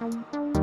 감사합니다.